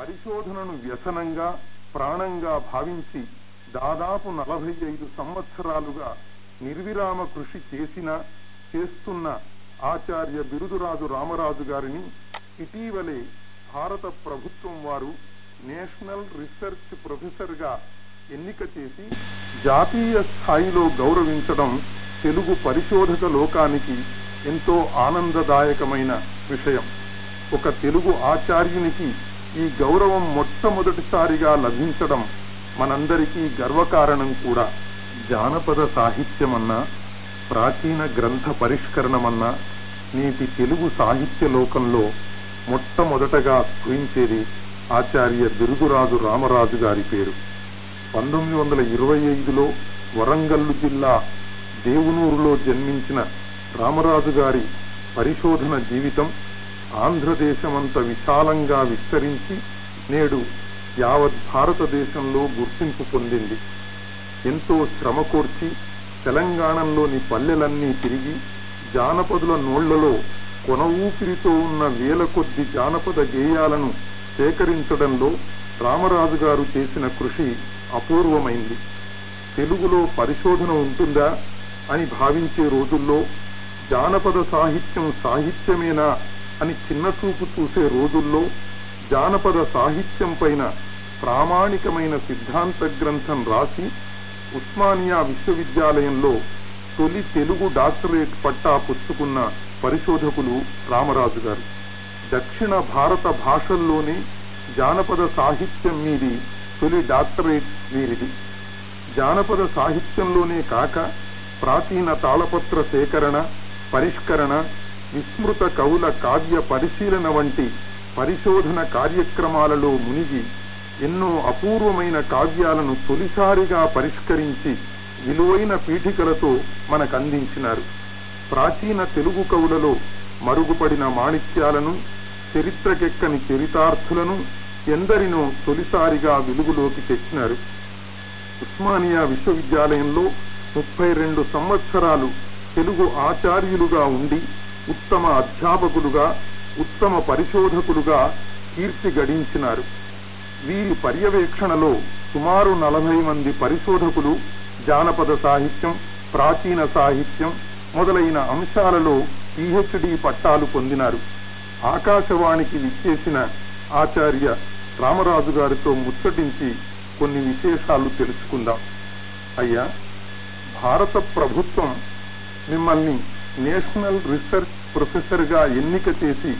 పరిశోధనను వ్యసనంగా ప్రాణంగా భావించి దాదాపు నలభై ఐదు సంవత్సరాలుగా నిర్విరామ కృషి చేసిన చేస్తున్న ఆచార్య బిరుదురాజు రామరాజు గారిని ఇటీవలే భారత ప్రభుత్వం వారు నేషనల్ రీసెర్చ్ ప్రొఫెసర్గా ఎన్నిక చేసి జాతీయ స్థాయిలో గౌరవించడం తెలుగు పరిశోధక లోకానికి ఎంతో ఆనందదాయకమైన విషయం. ఒక తెలుగు ఆచార్యునికి ఈ గౌరవం మొట్టమొదటిసారిగా లభించడం మనందరికీ గర్వకారణం కూడా. జానపద సాహిత్యమన్నా ప్రాచీన గ్రంథ పరిష్కరణమన్నా నేటి తెలుగు సాహిత్య లోకంలో మొట్టమొదటగా స్ఫురించేది ఆచార్య దురుగురాజు రామరాజు గారి పేరు. పంతొమ్మిది వందల ఇరవై ఐదులో వరంగల్లు జిల్లా దేవునూరులో జన్మించిన రామరాజు గారి పరిశోధన జీవితం ఆంధ్రదేశమంత విశాలంగా విస్తరించి నేడు యావత్ భారతదేశంలో గుర్తింపు పొందింది. ఎంతో శ్రమ కోర్చి తెలంగాణలోని పల్లెలన్నీ తిరిగి జానపదుల నోళ్ళలో కొన ఊపిరితో ఉన్న వేల కొద్ది జానపద గేయాలను సేకరించడంలో రామరాజు గారు చేసిన కృషి అపూర్వమైంది. తెలుగులో పరిశోధన ఉంటుందా అని భావించే రోజుల్లో జానపద సాహిత్యం సాహిత్యమేనా అని చిన్నచూపు చూసే రోజుల్లో జానపద సాహిత్యం పైన ప్రామాణికమైన సిద్ధాంత గ్రంథం రాసి ఉస్మానియా విశ్వవిద్యాలయంలో తొలి తెలుగు డాక్టరేట్ పట్టా పుచ్చుకున్న పరిశోధకులు రామరాజు గారు. దక్షిణ భారత భాషల్లోనే జానపద సాహిత్యం మీది తొలి డాక్టరేట్ వీరిది. జానపద సాహిత్యంలోనే కాక ప్రాచీన తాళపత్ర సేకరణ పరిష్కరణ విస్మృత కవుల కావ్య పరిశీలన వంటి పరిశోధన కార్యక్రమాలలో మునిగి ఎన్నో అపూర్వమైన కావ్యాలను తొలిసారిగా పరిష్కరించి విలువైన పీఠికలతో మనకందించినారు. ప్రాచీన తెలుగు కవులలో మరుగుపడిన మాణిక్యాలను చరిత్రకెక్కని చరితార్థులను ఎందరినో తొలిసారిగా వెలుగులోకి తెచ్చినారు. ఉస్మానియా విశ్వవిద్యాలయంలో ముప్పై రెండు సంవత్సరాలు తెలుగు ఆచార్యులుగా ఉండి ఉత్తమ అధ్యాపకులుగా ఉత్తమ పరిశోధకులుగా కీర్తి గడించినారు. వీరి పర్యవేక్షణలో సుమారు నలభై మంది పరిశోధకులు జానపద సాహిత్యం ప్రాచీన సాహిత్యం మొదలైన అంశాలలో పిహెచ్డి పట్టాలు పొందినారు. ఆకాశవాణికి విచ్చేసిన ఆచార్య రామరాజు గారితో ముచ్చటించి కొన్ని విశేషాలు తెలుసుకుందాం. అయ్యా భారత ప్రభుత్వం మిమ్మల్ని నేషనల్ రీసెర్చ్ ప్రొఫెసర్గా ఎన్నిక చేసి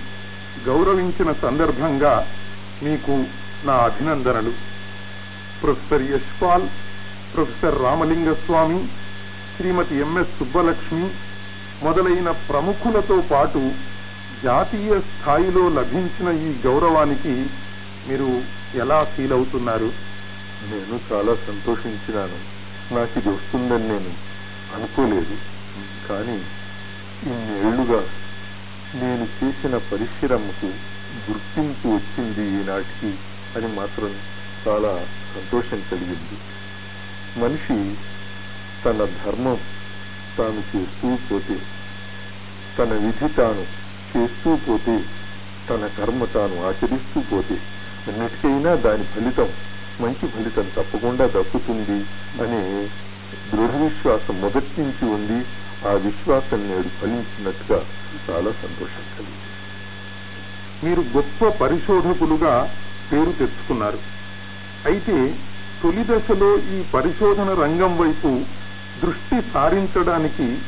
గౌరవించిన సందర్భంగా మీకు నా అభినందనలు. Professor Yashpal professor Ramalingaswami Shrimati M S Subbalakshmi మొదలైన ప్రముఖులతో పాటు జాతీయ స్థాయిలో లభించిన ఈ గౌరవానికి మీరు ఎలా ఫీల్ అవుతున్నారు? నేను చాలా సంతోషించినాను. నాకు ఇది వస్తుందని నేను అనుకోలేదు. కానీ ఇన్నేళ్ళుగా నేను చేసిన పరిశ్రమకు గుర్తింపు వచ్చింది ఈనాటికి అని మాత్రం చాలా సంతోషం కలిగింది. మనిషి తన ధర్మం తాను చేస్తూ పోతే తన విధి తాను చేస్తూ పోతే తన కర్మ తాను ఆచరిస్తూ పోతే అన్నిటికైనా దాని ఫలితం మంచి ఫలితం తప్పకుండా దక్కుతుంది అనే దృఢ విశ్వాసం మొదటి నుంచి ఉంది. ఆ విశ్వాసం నేడు ఫలించినట్టుగా చాలా సంతోషం కలిగింది. మీరు గొప్ప పరిశోధకులుగా పేరు తెచ్చుకున్నారు. అయితే తొలి దశలో ఈ పరిశోధన రంగం వైపు దృష్టి సారించడానికి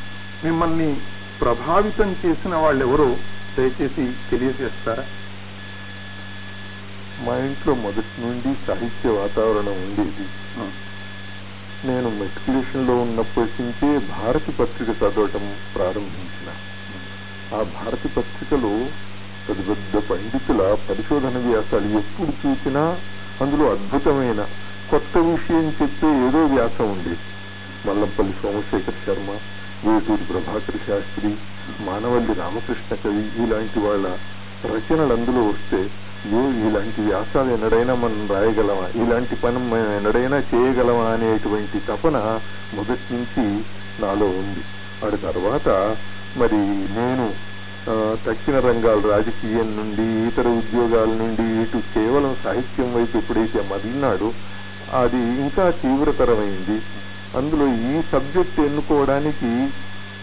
మిమ్మల్ని ప్రభావితం చేసిన వాళ్ళెవరో దయచేసి తెలియజేస్తారా? మా ఇంట్లో మొదటి నుండి సాహిత్య వాతావరణం ఉండేది. నేను మెట్రికులేషన్లో ఉన్నప్పటి నుంచే భారతి పత్రిక చదవటం ప్రారంభించిన. ఆ భారతి పత్రికలో పెద్ద పెద్ద పండితుల పరిశోధన వ్యాసాలు ఎప్పుడు చూసినా అందులో అద్భుతమైన కొత్త విషయం చెప్పే ఏదో వ్యాసం ఉండేది మల్లంపల్లి సోమశేఖర్ శర్మ వేటూరి ప్రభాకర్ శాస్త్రి మానవల్లి రామకృష్ణ కవి ఇలాంటి వాళ్ళ రచనలు అందులో వస్తే ఇలాంటి వ్యాసాలు ఎన్నడైనా మనం రాయగలమా ఇలాంటి పని మనం ఎన్నడైనా చేయగలమా అనేటువంటి తపన మొదటి నుంచి నాలో ఉంది. అటు తర్వాత మరి నేను దక్షిణ తక్కిన రంగాలు రాజకీయం నుండి ఇతర ఉద్యోగాల నుండి ఇటు కేవలం సాహిత్యం వైపు ఎప్పుడైతే మదిలినాడో అది ఇంకా తీవ్రతరమైంది. అందులో ఈ సబ్జెక్ట్ ఎన్నుకోవడానికి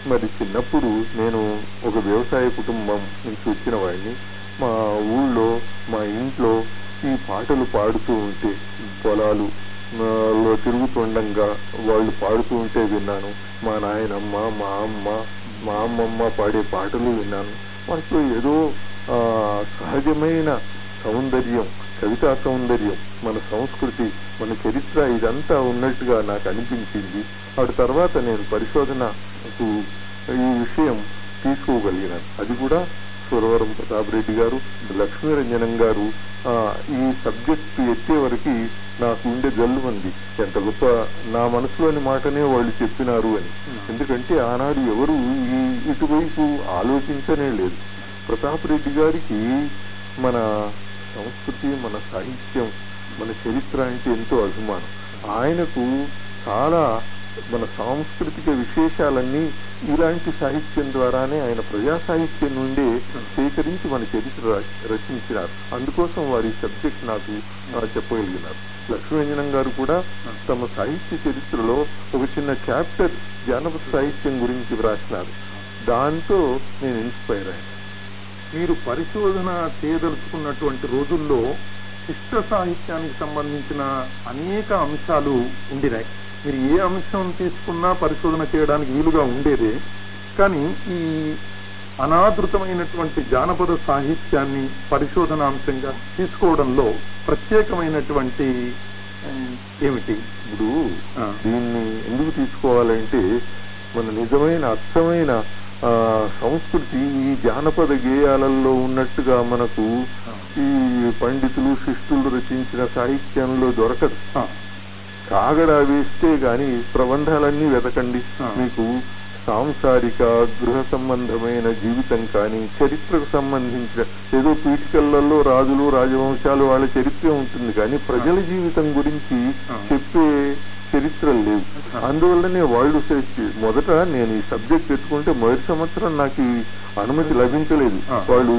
మరి చిన్నప్పుడు నేను ఒక వ్యవసాయ కుటుంబం నుంచి వచ్చిన వాడిని. మా ఊళ్ళో మా ఇంట్లో ఈ పాటలు పాడుతూ ఉంటే పొలాలు లో తిరుగుతుండగా వాళ్ళు పాడుతూ ఉంటే విన్నాను. మా నాయనమ్మ మా అమ్మ మా అమ్మమ్మ పాడే పాటలు విన్నాను. వాటిలో ఏదో ఆ, సహజమైన సౌందర్యం కవితా సౌందర్యం మన సంస్కృతి మన చరిత్ర ఇదంతా ఉన్నట్టుగా నాకు అనిపించింది. అటు తర్వాత నేను పరిశోధనకు ఈ విషయం తీసుకోగలిగినాను అది కూడా సురవరం ప్రతాప్ రెడ్డి గారు లక్ష్మీరంజనం గారు ఈ సబ్జెక్ట్ ఎత్తే వరకు నాకు ఉండే జల్లు మంది. ఎంత గొప్ప నా మనసులోని మాటనే వాళ్ళు చెప్పినారు అని. ఎందుకంటే ఆనాడు ఎవరు ఈ ఇటువైపు ఆలోచించనే లేదు. ప్రతాప్ రెడ్డి గారికి మన సంస్కృతి మన సాహిత్యం మన చరిత్ర అంటే ఎంతో అభిమానం. ఆయనకు చాలా మన సాంస్కృతిక విశేషాలన్నీ ఇలాంటి సాహిత్యం ద్వారానే ఆయన ప్రజా సాహిత్యం నుండే సేకరించి మన చరిత్ర రచించినారు. అందుకోసం వారి సబ్జెక్ట్ నాకు చెప్పగలిగినారు. లక్ష్మీరంజనం గారు కూడా తమ సాహిత్య చరిత్రలో ఒక చిన్న చాప్టర్ జానపద సాహిత్యం గురించి వ్రాసినారు. దాంతో నేను ఇన్స్పైర్ అయ్యాను. మీరు పరిశోధన చేయదలుచుకున్నటువంటి రోజుల్లో శిష్ట సాహిత్యానికి సంబంధించిన అనేక అంశాలు ఉండినాయి. మీరు ఏ అంశం తీసుకున్నా పరిశోధన చేయడానికి వీలుగా ఉండేదే కానీ ఈ అనాదృతమైనటువంటి జానపద సాహిత్యాన్ని పరిశోధన అంశంగా తీసుకోవడంలో ప్రత్యేకమైనటువంటి ఏమిటి ఇప్పుడు. దీన్ని ఎందుకు తీసుకోవాలంటే మన నిజమైన అర్థమైన సంస్కృతి ఈ జానపద గేయాలలో ఉన్నట్టుగా మనకు. ఈ పండితులు శిష్టులు రచించిన సాహిత్యంలో దొరకదు కాగడ వేస్తే గాని ప్రబంధాలన్నీ వెతకండి. మీకు సాంసారిక గృహ సంబంధమైన జీవితం కానీ చరిత్రకు సంబంధించిన ఏదో పీఠికలలో రాజులు రాజవంశాలు వాళ్ళ చరిత్ర ఉంటుంది కానీ ప్రజల జీవితం గురించి. చెప్పే చరిత్రలు లేవు. అందువల్లనే వాళ్ళు మొదట నేను ఈ సబ్జెక్ట్ పెట్టుకుంటే మొదటి సంవత్సరం నాకు అనుమతి లభించలేదు. వాళ్ళు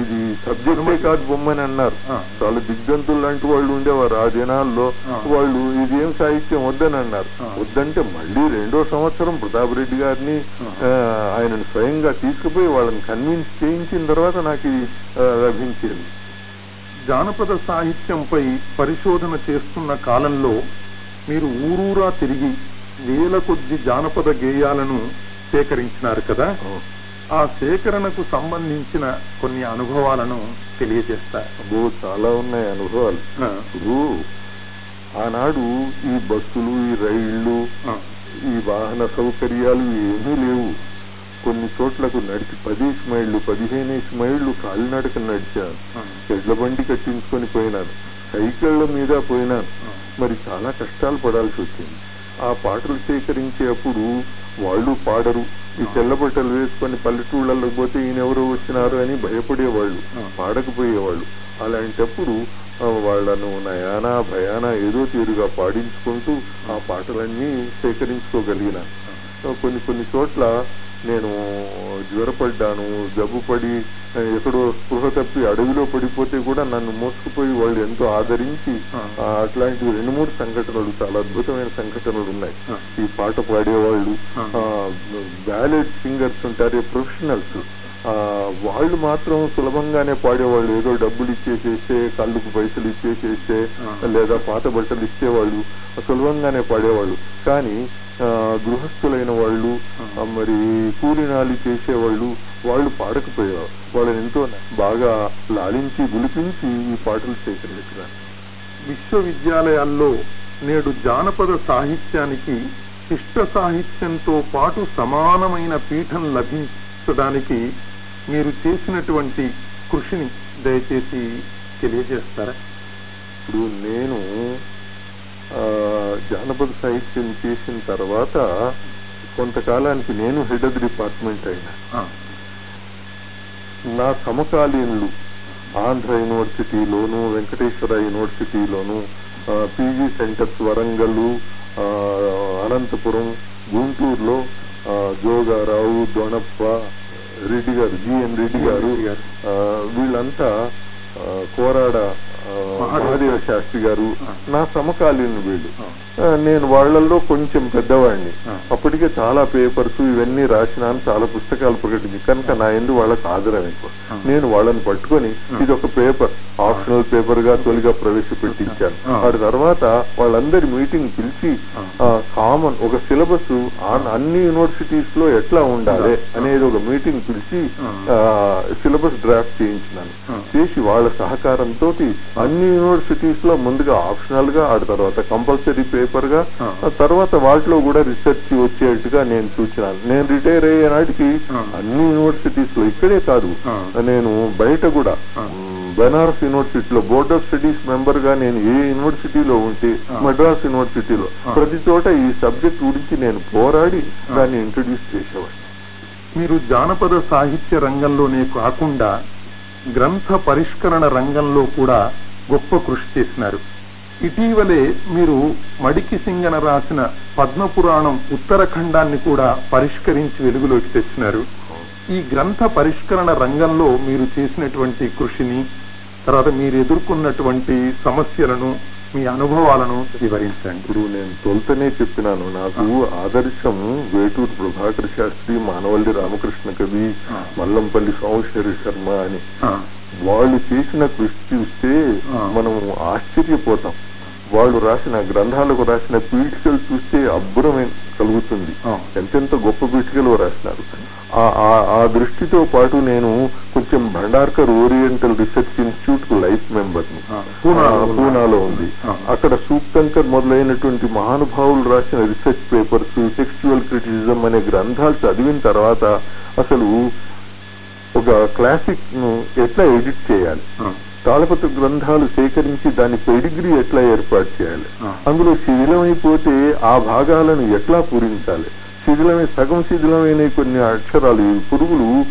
ఇది సబ్జెక్టే. కాదు బొమ్మని అన్నారు. చాలా దిగ్జంతులు లాంటి వాళ్ళు ఉండేవారు ఆ దినాల్లో. వాళ్ళు ఇదేం సాహిత్యం వద్దని అన్నారు. వద్దంటే మళ్ళీ రెండో సంవత్సరం ప్రతాప్ రెడ్డి గారిని ఆయనను స్వయంగా తీసుకుపోయి వాళ్ళని కన్విన్స్ చేయించిన తర్వాత నాకు లభించేది జానపద సాహిత్యంపై పరిశోధన చేస్తున్న కాలంలో మీరు ఊరూరా తిరిగి వేల కొద్ది జానపద గేయాలను సేకరించినారు కదా? ఆ సేకరణకు సంబంధించిన కొన్ని అనుభవాలను తెలియజేస్తారు అబ్బో చాలా ఉన్నాయి అనుభవాలు. ఇప్పుడు ఆనాడు ఈ బస్సులు ఈ రైళ్ళు ఈ వాహన సౌకర్యాలు ఏమీ లేవు. కొన్ని చోట్లకు నడిచి పదేసి మైళ్ళు పదిహేనేసి మైళ్ళు కాలినడక నడిచాను ఎడ్ల బండి కట్టించుకొని పోయినాను సైకిళ్ళ మీద పోయినాను మరి చాలా కష్టాలు పడాల్సి వచ్చింది. ఆ పాటలు సేకరించేప్పుడు వాళ్ళు పాడరు. ఈ తెల్ల బట్టలు వేసుకొని పల్లెటూళ్ళల్లో పోతే ఈయనెవరో వచ్చినారు అని భయపడేవాళ్ళు. పాడకపోయేవాళ్ళు. అలాంటప్పుడు వాళ్ళను నయానా భయానా ఏదో తీరుగా పాడించుకుంటూ ఆ పాటలన్నీ సేకరించుకోగలిగినాను సో కొన్ని కొన్ని చోట్ల నేను జ్వరపడ్డాను జబ్బుపడి ఆ, ఎక్కడో స్పృహ తప్పి అడవిలో పడిపోతే కూడా నన్ను మోసుకుపోయి వాళ్ళు ఎంతో ఆదరించి అట్లాంటి రెండు మూడు సంఘటనలు చాలా అద్భుతమైన సంఘటనలు ఉన్నాయి. ఈ పాట పాడేవాళ్ళు. బ్యాలెడ్ సింగర్స్ ఉంటారే ప్రొఫెషనల్స్ వాళ్ళు మాత్రం సులభంగానే పాడేవాళ్ళు ఏదో డబ్బులు ఇచ్చేసేస్తే కళ్ళుకు పైసలు ఇచ్చేసేస్తే. లేదా పాత బట్టలు ఇచ్చేవాళ్ళు సులభంగానే పాడేవాళ్ళు కానీ గృహస్థులైన వాళ్ళు మరి కూలినాలి చేసేవాళ్ళు వాళ్ళు పాడకపోయేవారు. వాళ్ళని ఎంతో బాగా లాలించి గులిపించి ఈ పాటలు సేకరించారు విశ్వవిద్యాలయాల్లో నేడు జానపద సాహిత్యానికి శిష్ట సాహిత్యంతో పాటు సమానమైన పీఠం లభించడానికి మీరు చేసినటువంటి కృషిని దయచేసి తెలియజేస్తారా? ఇప్పుడు నేను జానపద సాహిత్యం చేసిన తర్వాత కొంతకాలానికి నేను హెడ్ ఆఫ్ డిపార్ట్మెంట్ అయినా. నా సమకాలీనులు ఆంధ్ర యూనివర్సిటీలోను వెంకటేశ్వర యూనివర్సిటీలోను పీజీ సెంటర్స్ వరంగల్ అనంతపురం గుంటూరులో జోగారావు దొణప్ప రెడ్డి గారు జిఎన్ రెడ్డి గారు వీళ్ళంతా కోరాడ మహాదేవ శాస్త్రి గారు. నా సమకాలీన వీళ్ళు నేను వాళ్ళల్లో కొంచెం పెద్దవాడిని. అప్పటికే చాలా పేపర్స్ ఇవన్నీ రాసినాను చాలా పుస్తకాలు ప్రకటించి కనుక నా ఎందు వాళ్ళకి ఆదరం ఎక్కువ. నేను వాళ్ళని పట్టుకొని. ఇది ఒక పేపర్ ఆప్షనల్ పేపర్గా తొలిగా ప్రవేశపెట్టించాను ఆ. వాటి తర్వాత వాళ్ళందరి మీటింగ్ పిలిచి. కామన్ ఒక సిలబస్ అన్ని యూనివర్సిటీస్లో ఎట్లా ఉండాలి. అనేది ఒక మీటింగ్ పిలిచి ఆ. సిలబస్ డ్రాఫ్ట్ చేయించినాను. చేసి వాళ్ళ సహకారంతో అన్ని యూనివర్సిటీస్లో ముందుగా ఆప్షనల్గా ఆ తర్వాత కంపల్సరీ పేపర్గా ఆ. తర్వాత వాటిలో కూడా రీసెర్చ్ వచ్చేట్టుగా నేను సూచనాను నేను రిటైర్ అయ్యే నాటికి. అన్ని యూనివర్సిటీస్లో ఇక్కడే కాదు. నేను బయట కూడా బెనారస్ యూనివర్సిటీలో బోర్డ్ ఆఫ్ స్టడీస్ మెంబర్గా నేను ఏ యూనివర్సిటీలో ఉంటే. మద్రాస్ యూనివర్సిటీలో. ప్రతి చోట ఈ సబ్జెక్ట్ గురించి నేను పోరాడి. దాన్ని ఇంట్రడ్యూస్ చేసేవాడిని మీరు జానపద సాహిత్య రంగంలోనే కాకుండా గ్రంథ పరిష్కరణ రంగంలో కూడా గొప్ప కృషి చేసినారు. ఇటీవలే మీరు మడికి సింగన రాసిన పద్మపురాణం ఉత్తరఖండాన్ని కూడా పరిష్కరించి వెలుగులోకి తెచ్చినారు. ఈ గ్రంథ పరిష్కరణ రంగంలో మీరు చేసినటువంటి కృషిని తర్వాత మీరు ఎదుర్కొన్నటువంటి సమస్యలను మీ అనుభవాలను వివరించండి. ఇప్పుడు నేను తొలుతనే చెప్పినాను నాకు ఆదర్శం వేటూరు ప్రభాకర్ శాస్త్రి మానవల్లి రామకృష్ణ కవి. మల్లంపల్లి సోమశేరి శర్మ అని. వాళ్ళు చేసిన కృషి చూస్తే. మనం ఆశ్చర్యపోతాం. వాళ్ళు రాసిన గ్రంథాలకు రాసిన పీఠికలు చూస్తే అబ్బురమే కలుగుతుంది. ఎంతెంత గొప్ప పీఠికలు రాసినారు. ఆ- దృష్టితో పాటు నేను కొంచెం భండార్కర్ ఓరియంటల్ రీసెర్చ్ ఇన్స్టిట్యూట్కు లైఫ్ మెంబర్ పూనాలో ఉంది. అక్కడ సూక్తంకర్ మొదలైనటువంటి మహానుభావులు రాసిన రీసెర్చ్ పేపర్స్ టెక్స్చువల్ క్రిటిసిజం అనే గ్రంథాలు చదివిన తర్వాత అసలు ఒక క్లాసిక్ను ఎట్లా ఎడిట్ చేయాలి? తాళపత్ర గ్రంథాలు సేకరించి దాని పెడిగ్రీ ఎట్లా ఏర్పాటు చేయాలి. అందులో శిథిలమైపోతే ఆ భాగాలను ఎట్లా పూరించాలి? శిథిలమై సగం శిథిలమైన కొన్ని అక్షరాలు ఈ పురుగులు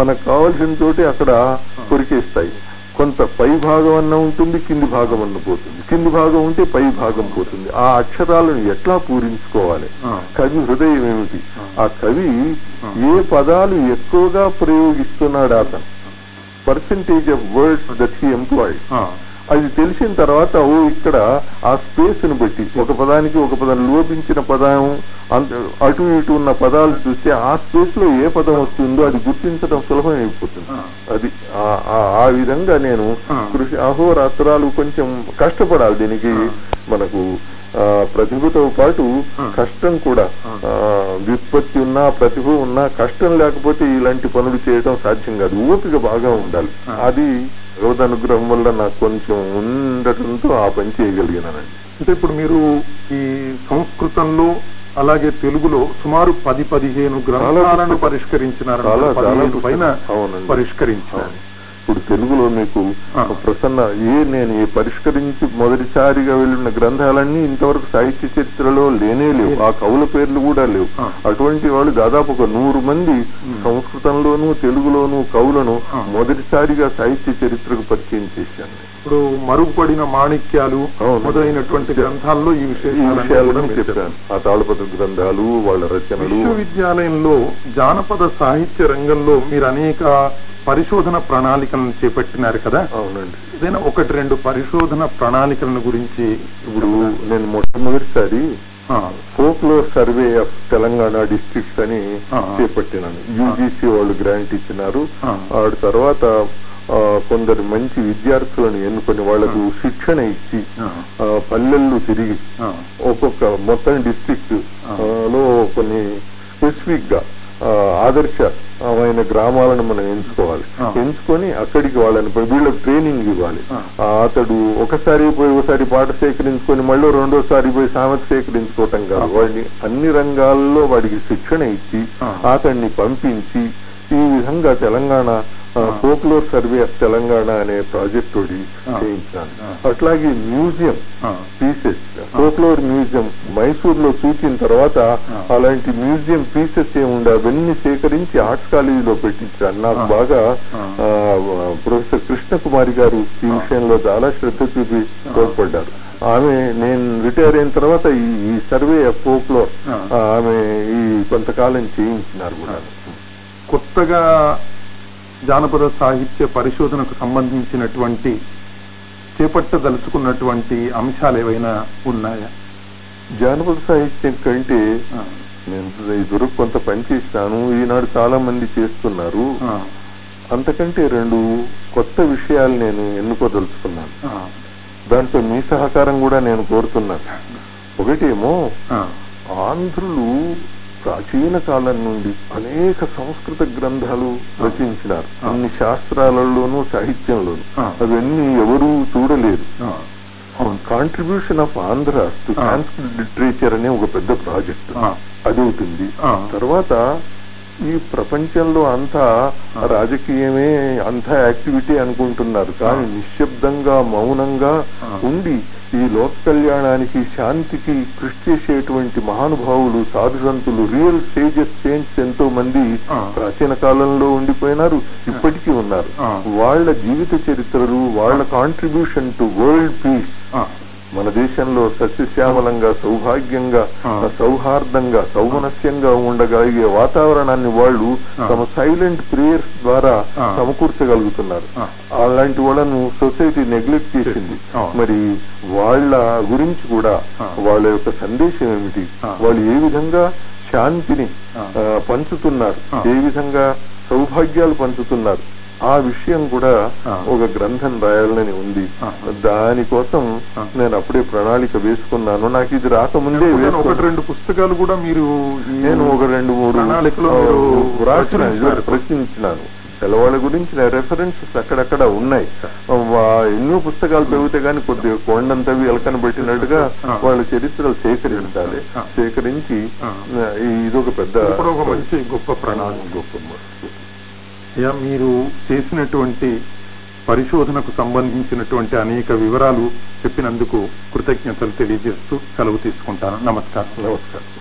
మనకు కావాల్సిన చోటే అక్కడ కొరికేస్తాయి. కొంత పై భాగం అన్న ఉంటుంది కింది భాగం అన్న పోతుంది. కింది భాగం ఉంటే పై భాగం పోతుంది. ఆ అక్షరాలను ఎట్లా పూరించుకోవాలి. కవి హృదయం ఏమిటి? ఆ. కవి. ఏ పదాలు ఎక్కువగా ప్రయోగిస్తున్నాడు అతను? Percentage of words that he employ ఆ, అది తెలిసిన తర్వాత ఓ ఇక్కడ ఆ స్పేస్ను బట్టి ఒక పదానికి ఒక పదం లోపించిన పదం అటు ఇటు ఉన్న పదాలు చూస్తే ఆ స్పేస్లో ఏ పదం వస్తుందో అది గుర్తించడం సులభం అయిపోతుంది. అది ఆ- విధంగా నేను. కృషి అహోరాత్రాలు కొంచెం కష్టపడాలి దీనికి. మనకు ప్రతిభతో పాటు. కష్టం కూడా వ్యుత్పత్తి ఉన్నా ప్రతిభ ఉన్నా కష్టం లేకపోతే ఇలాంటి పనులు చేయడం సాధ్యం కాదు. ఓపిక బాగా ఉండాలి. అది భగవద్ అనుగ్రహం వల్ల నాకు కొంచెం ఉండటంతో ఆ పని చేయగలిగినానండి అంటే ఇప్పుడు మీరు ఈ సంస్కృతంలో అలాగే తెలుగులో సుమారు పది పదిహేను గ్రంథాలను. పరిష్కరించినారు పైన పుస్తకాలు. ఇప్పుడు తెలుగులో మీకు. ప్రసన్న ఏ నేను ఏ పరిష్కరించి మొదటిసారిగా వెళ్ళిన గ్రంథాలన్నీ ఇంతవరకు సాహిత్య చరిత్రలో లేనే లేవు ఆ కవుల పేర్లు కూడా లేవు. అటువంటి వాళ్ళు దాదాపు ఒక నూరు మంది. సంస్కృతంలోను తెలుగులోను కవులను. మొదటిసారిగా సాహిత్య చరిత్రకు పరిచయం చేశాను ఇప్పుడు మరుగుపడిన మాణిక్యాలు. మొదలైనటువంటి గ్రంథాల్లో ఈ విషయాలు విషయాలను చెప్పాను ఆ తాళపత్ర గ్రంథాలు వాళ్ళ రచనలు విశ్వవిద్యాలయంలో జానపద సాహిత్య రంగంలో మీరు అనేక పరిశోధన ప్రణాళికలను చేపట్టినారు కదా? అవునండి. ఏదైనా ఒకటి రెండు పరిశోధన ప్రణాళికలను గురించి ఇప్పుడు నేను మొట్టమొదటిసారి folklore survey of Telangana districts అని. చేపట్టినాను. యూజీసీ వాళ్ళు గ్రాంట్ ఇచ్చినారు. ఆ. తర్వాత కొందరు మంచి విద్యార్థులను ఎన్నుకొని వాళ్ళకు శిక్షణ ఇచ్చి పల్లెల్లో తిరిగి ఒక్కొక్క మొత్తం డిస్ట్రిక్ట్. లో కొన్ని స్పెసిఫిక్గా ఆదర్శమైన గ్రామాలను మనం ఎంచుకోవాలి. ఎంచుకొని అక్కడికి వాళ్ళని వీళ్ళకి ట్రైనింగ్ ఇవ్వాలి అతడు ఒకసారి పోయి ఒకసారి పాట సేకరించుకొని మళ్ళీ రెండోసారి పోయి సామెత సేకరించుకోవటం కాదు. వాడిని అన్ని రంగాల్లో వాడికి శిక్షణ ఇచ్చి. అతన్ని పంపించి ఈ విధంగా Telangana folklore survey of Telangana అనే ప్రాజెక్ట్ తోటి. చేయించాను. అట్లాగే మ్యూజియం పీసెస్ ఫోక్లోర్ మ్యూజియం మైసూర్లో చూసిన తర్వాత. అలాంటి మ్యూజియం పీసెస్ ఏముండే అవన్నీ సేకరించి ఆర్ట్స్ కాలేజీలో పెట్టించాను నాకు. బాగా ప్రొఫెసర్ కృష్ణ కుమారి గారు ఈ. విషయంలో చాలా శ్రద్ధ చూపి. తోడ్పడ్డారు ఆమె నేను రిటైర్ అయిన తర్వాత ఈ సర్వే ఆఫ్ ఫోక్లోర్ ఆ. ఆమె ఈ కొంతకాలం చేయించినారు కూడా కొత్తగా జానపద సాహిత్య పరిశోధనకు సంబంధించినటువంటి చేపట్టదలుచుకున్నటువంటి అంశాలు ఏవైనా ఉన్నాయా? జానపద సాహిత్యం కంటే నేను ఇదివరకు కొంత పని చేసినాను. ఈనాడు చాలా మంది చేస్తున్నారు. అంతకంటే రెండు కొత్త విషయాలు నేను ఎన్నుకోదలుచుకున్నాను. దాంట్లో మీ సహకారం కూడా నేను కోరుతున్నాను. ఒకటేమో ఆంధ్రులు ప్రాచీన కాలం నుండి అనేక సంస్కృత గ్రంథాలు రచించినారు. అన్ని శాస్త్రాలలోనూ సాహిత్యంలోనూ. అవన్నీ ఎవరూ అవును contribution of Andhra to. Sanskrit literature అనే ఒక పెద్ద ప్రాజెక్ట్. అది అవుతుంది. తర్వాత ఈ ప్రపంచంలో అంతా. రాజకీయమే అంతా యాక్టివిటీ అనుకుంటున్నారు కానీ. నిశ్శబ్దంగా మౌనంగా. ఉండి ఈ లోక కళ్యాణానికి శాంతికి కృషి చేసేటువంటి మహానుభావులు సాధుసంతులు రియల్ సేజెస్ సేంట్స్ ఎంతో మంది. ప్రాచీన కాలంలో ఉండిపోయినారు ఇప్పటికీ ఉన్నారు. వాళ్ళ జీవిత చరిత్రలు వాళ్ళ కాంట్రిబ్యూషన్ టు వరల్డ్ పీస్ మన దేశంలో సస్యశ్యామలంగా సౌభాగ్యంగా. సౌహార్దంగా సౌమనస్యంగా ఉండగలిగే వాతావరణాన్ని వాళ్ళు. తమ సైలెంట్ ప్రేయర్స్ ద్వారా. సమకూర్చగలుగుతున్నారు. అలాంటి వాళ్ళను సొసైటీ నెగ్లెక్ట్ చేసింది. మరి వాళ్ళ గురించి కూడా. వాళ్ళ యొక్క సందేశం ఏమిటి. వాళ్ళు ఏ విధంగా శాంతిని పంచుతున్నారు. ఏ విధంగా సౌభాగ్యాలు పంచుతున్నారు ఆ విషయం కూడా. ఒక గ్రంథం రాయాలని ఉంది. దానికోసం. నేను అప్పుడే ప్రణాళిక వేసుకున్నాను నాకు ఇది రాకముందే ఒకటి. రెండు పుస్తకాలు కూడా మీరు నేను ఒక రెండు మూడు ప్రచురించారు. ప్రశ్నించినాను తెల్లవాళ్ళ గురించి నా రెఫరెన్సెస్ అక్కడక్కడ ఉన్నాయి ఎన్నో పుస్తకాలు చదివితే గానీ కొద్దిగా కొండంతవి ఎలకన పెట్టినట్టుగా. వాళ్ళ చరిత్రలు సేకరించాలి. సేకరించి ఇదొక పెద్ద గొప్ప ప్రణాళిక గొప్ప అయ్యా మీరు చేసినటువంటి పరిశోధనకు సంబంధించినటువంటి అనేక వివరాలు చెప్పినందుకు కృతజ్ఞతలు తెలియజేస్తూ సెలవు తీసుకుంటాను. నమస్కారం. నమస్కారం.